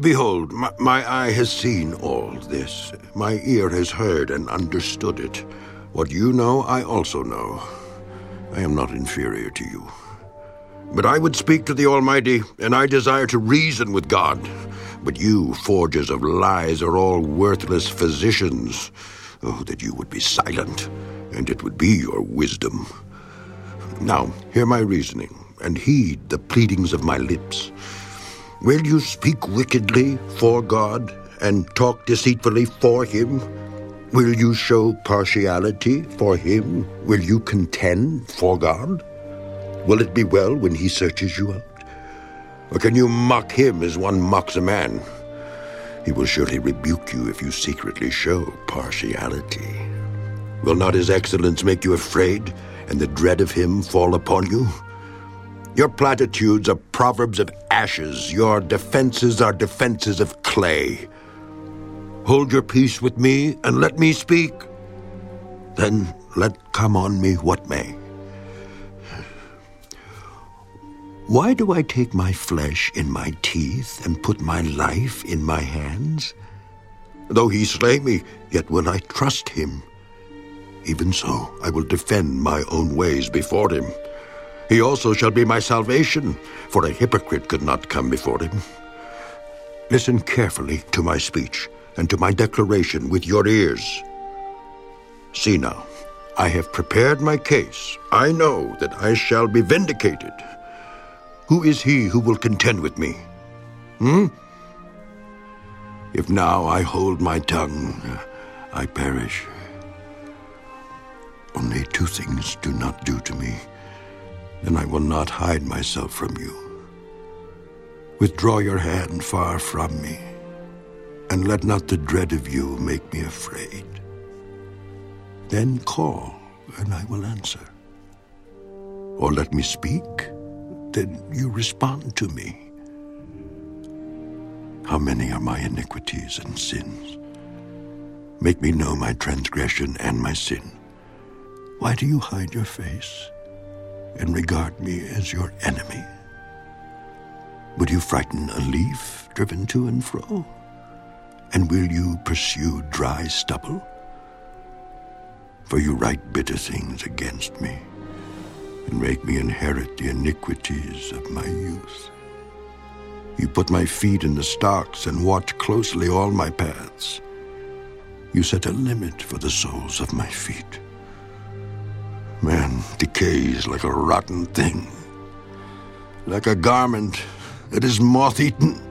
Behold, my, my, eye has seen all this. My ear has heard and understood it. What you know, I also know. I am not inferior to you. But I would speak to the Almighty, and I desire to reason with God. But you, forgers of lies, are all worthless physicians. Oh, that you would be silent, and it would be your wisdom. Now, hear my reasoning, and heed the pleadings of my lips. Will you speak wickedly for God, and talk deceitfully for Him? Will you show partiality for him? Will you contend for God? Will it be well when he searches you out? Or can you mock him as one mocks a man? He will surely rebuke you if you secretly show partiality. Will not his excellence make you afraid, and the dread of him fall upon you? Your platitudes are proverbs of ashes, your defenses are defenses of clay. Hold your peace with me and let me speak. Then let come on me what may. Why do I take my flesh in my teeth and put my life in my hands? Though he slay me, yet will I trust him. Even so, I will defend my own ways before him. He also shall be my salvation, for a hypocrite could not come before him. Listen carefully to my speech and to my declaration with your ears. See now, I have prepared my case. I know that I shall be vindicated. Who is he who will contend with me? Hmm? If now I hold my tongue, I perish. Only two things do not do to me, and I will not hide myself from you. Withdraw your hand far from me and let not the dread of you make me afraid. Then call, and I will answer. Or let me speak, then you respond to me. How many are my iniquities and sins? Make me know my transgression and my sin. Why do you hide your face and regard me as your enemy? Would you frighten a leaf driven to and fro? And will you pursue dry stubble? For you write bitter things against me, and make me inherit the iniquities of my youth. You put my feet in the stocks and watch closely all my paths. You set a limit for the soles of my feet. Man decays like a rotten thing, like a garment that is moth eaten.